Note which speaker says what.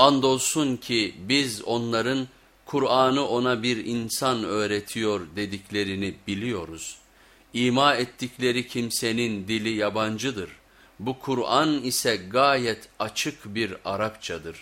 Speaker 1: Andolsun ki biz onların Kur'an'ı ona bir insan öğretiyor dediklerini biliyoruz. İma ettikleri kimsenin dili yabancıdır. Bu Kur'an ise gayet açık bir Arapçadır.